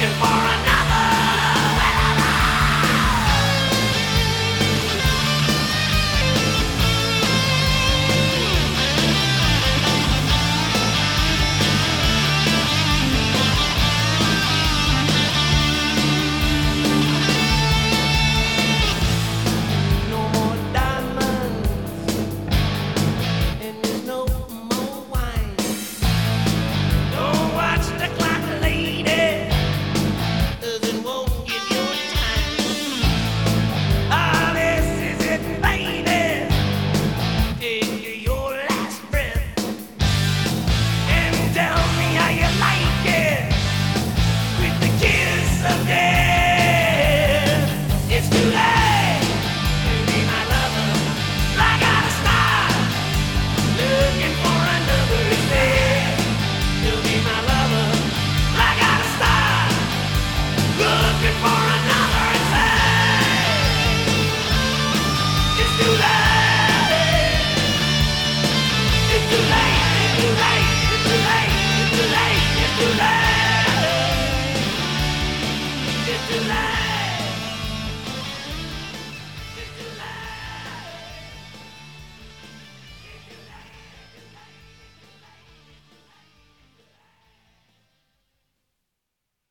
looking for